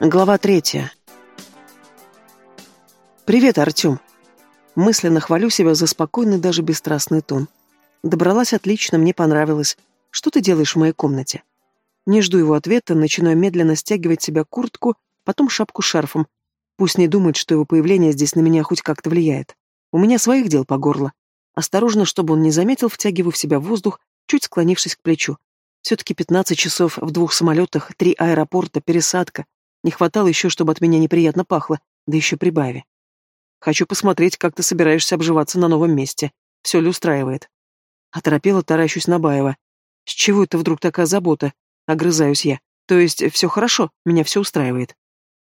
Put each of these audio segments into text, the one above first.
Глава третья. «Привет, Артем!» Мысленно хвалю себя за спокойный, даже бесстрастный тон. Добралась отлично, мне понравилось. Что ты делаешь в моей комнате? Не жду его ответа, начинаю медленно стягивать себя куртку, потом шапку с шарфом. Пусть не думает, что его появление здесь на меня хоть как-то влияет. У меня своих дел по горло. Осторожно, чтобы он не заметил, втягиваю в себя воздух, чуть склонившись к плечу. Все-таки 15 часов в двух самолетах, три аэропорта, пересадка. Не хватало еще, чтобы от меня неприятно пахло, да еще прибави. Хочу посмотреть, как ты собираешься обживаться на новом месте. Все ли устраивает? Оторопела, таращусь на Баева. С чего это вдруг такая забота? Огрызаюсь я. То есть все хорошо, меня все устраивает.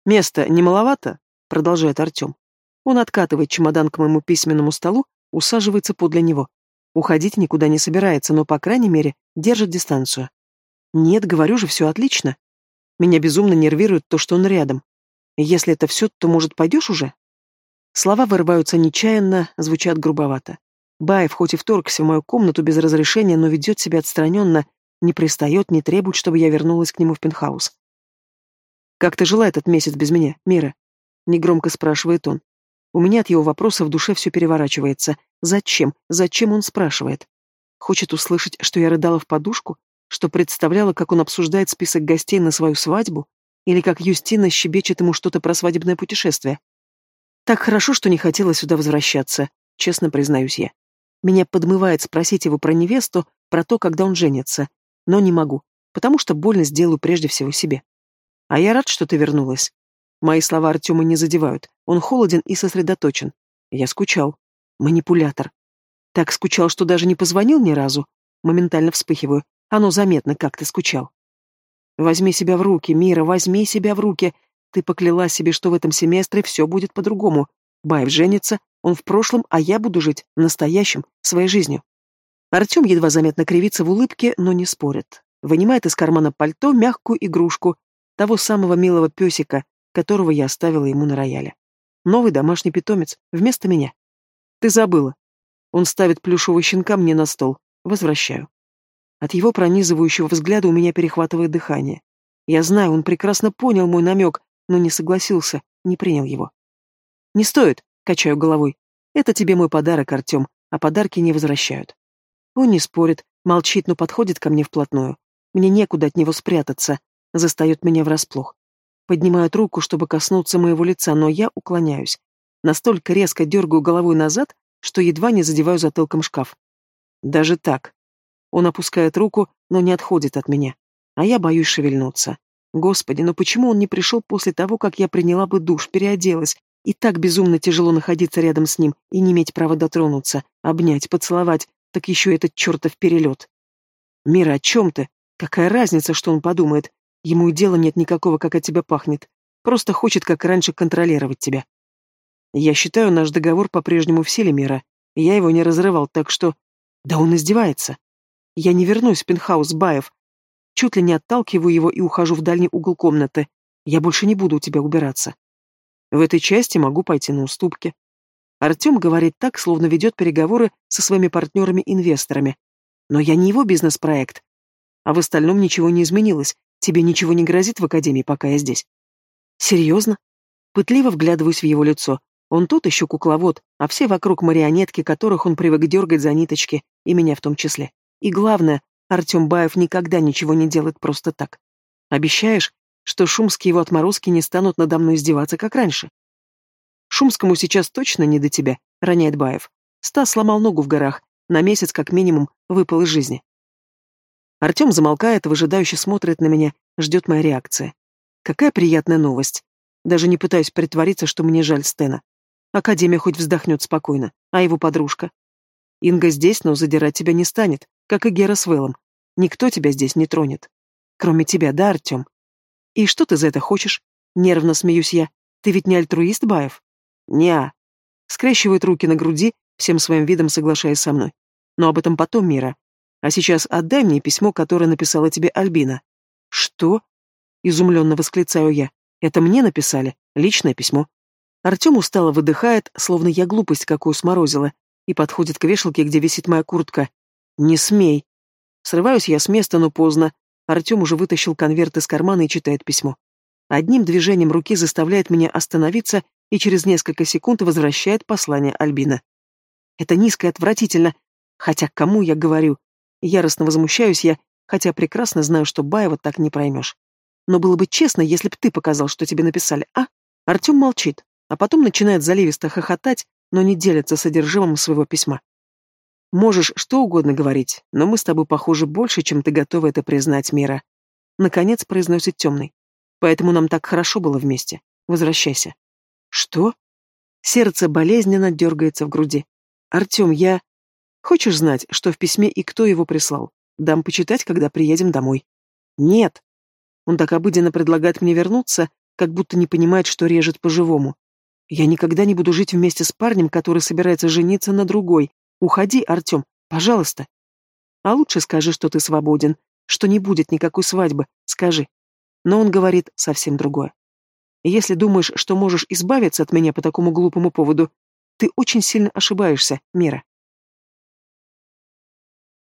Место не маловато? Продолжает Артем. Он откатывает чемодан к моему письменному столу, усаживается подле него. Уходить никуда не собирается, но, по крайней мере, держит дистанцию. Нет, говорю же, все отлично. Меня безумно нервирует то, что он рядом. Если это все, то, может, пойдешь уже? Слова вырываются нечаянно, звучат грубовато. Баев хоть и вторгся в мою комнату без разрешения, но ведет себя отстраненно, не пристает, не требует, чтобы я вернулась к нему в пентхаус. «Как ты жила этот месяц без меня, Мира?» — негромко спрашивает он. У меня от его вопроса в душе все переворачивается. Зачем? Зачем он спрашивает? Хочет услышать, что я рыдала в подушку? Что представляла, как он обсуждает список гостей на свою свадьбу? Или как Юстина щебечет ему что-то про свадебное путешествие? Так хорошо, что не хотела сюда возвращаться, честно признаюсь я. Меня подмывает спросить его про невесту, про то, когда он женится. Но не могу, потому что больно сделаю прежде всего себе. А я рад, что ты вернулась. Мои слова Артема не задевают. Он холоден и сосредоточен. Я скучал. Манипулятор. Так скучал, что даже не позвонил ни разу. Моментально вспыхиваю. Оно заметно, как ты скучал. Возьми себя в руки, Мира, возьми себя в руки. Ты покляла себе, что в этом семестре все будет по-другому. Баев женится, он в прошлом, а я буду жить настоящим, своей жизнью. Артем едва заметно кривится в улыбке, но не спорит. Вынимает из кармана пальто мягкую игрушку, того самого милого песика, которого я оставила ему на рояле. Новый домашний питомец, вместо меня. Ты забыла. Он ставит плюшевого щенка мне на стол. Возвращаю. От его пронизывающего взгляда у меня перехватывает дыхание. Я знаю, он прекрасно понял мой намек, но не согласился, не принял его. «Не стоит», — качаю головой. «Это тебе мой подарок, Артем, а подарки не возвращают». Он не спорит, молчит, но подходит ко мне вплотную. Мне некуда от него спрятаться, застает меня врасплох. Поднимает руку, чтобы коснуться моего лица, но я уклоняюсь. Настолько резко дергаю головой назад, что едва не задеваю затылком шкаф. Даже так. Он опускает руку, но не отходит от меня. А я боюсь шевельнуться. Господи, но почему он не пришел после того, как я приняла бы душ, переоделась? И так безумно тяжело находиться рядом с ним и не иметь права дотронуться, обнять, поцеловать, так еще этот чертов перелет. Мира, о чем ты? Какая разница, что он подумает? Ему и дела нет никакого, как от тебя пахнет. Просто хочет, как раньше, контролировать тебя. Я считаю, наш договор по-прежнему в силе мира. Я его не разрывал, так что... Да он издевается. Я не вернусь в пентхаус Баев. Чуть ли не отталкиваю его и ухожу в дальний угол комнаты. Я больше не буду у тебя убираться. В этой части могу пойти на уступки. Артем говорит так, словно ведет переговоры со своими партнерами-инвесторами. Но я не его бизнес-проект. А в остальном ничего не изменилось. Тебе ничего не грозит в академии, пока я здесь. Серьезно? Пытливо вглядываюсь в его лицо. Он тут еще кукловод, а все вокруг марионетки, которых он привык дергать за ниточки, и меня в том числе. И главное, Артем Баев никогда ничего не делает просто так. Обещаешь, что шумские его отморозки не станут надо мной издеваться, как раньше? Шумскому сейчас точно не до тебя, роняет Баев. Стас сломал ногу в горах, на месяц как минимум выпал из жизни. Артем замолкает, выжидающе смотрит на меня, ждет моей реакции. Какая приятная новость. Даже не пытаюсь притвориться, что мне жаль Стена. Академия хоть вздохнет спокойно, а его подружка. Инга здесь, но задирать тебя не станет, как и Гера с Вэллом. Никто тебя здесь не тронет. Кроме тебя, да, Артем? И что ты за это хочешь? Нервно смеюсь я. Ты ведь не альтруист, Баев? Неа. Скрещивает руки на груди, всем своим видом соглашаясь со мной. Но об этом потом, Мира. А сейчас отдай мне письмо, которое написала тебе Альбина. Что? Изумленно восклицаю я. Это мне написали? Личное письмо. Артем устало выдыхает, словно я глупость какую сморозила, и подходит к вешалке, где висит моя куртка. «Не смей!» Срываюсь я с места, но поздно. Артем уже вытащил конверт из кармана и читает письмо. Одним движением руки заставляет меня остановиться и через несколько секунд возвращает послание Альбина. Это низко и отвратительно. Хотя кому я говорю? Яростно возмущаюсь я, хотя прекрасно знаю, что Баева так не проймешь. Но было бы честно, если б ты показал, что тебе написали, а? Артем молчит, а потом начинает заливисто хохотать, но не делится содержимым своего письма. Можешь что угодно говорить, но мы с тобой похожи больше, чем ты готова это признать, Мира. Наконец произносит темный. Поэтому нам так хорошо было вместе. Возвращайся. Что? Сердце болезненно дергается в груди. Артем, я... Хочешь знать, что в письме и кто его прислал? Дам почитать, когда приедем домой. Нет. Он так обыденно предлагает мне вернуться, как будто не понимает, что режет по-живому. Я никогда не буду жить вместе с парнем, который собирается жениться на другой. Уходи, Артем, пожалуйста. А лучше скажи, что ты свободен, что не будет никакой свадьбы, скажи. Но он говорит совсем другое. Если думаешь, что можешь избавиться от меня по такому глупому поводу, ты очень сильно ошибаешься, Мира.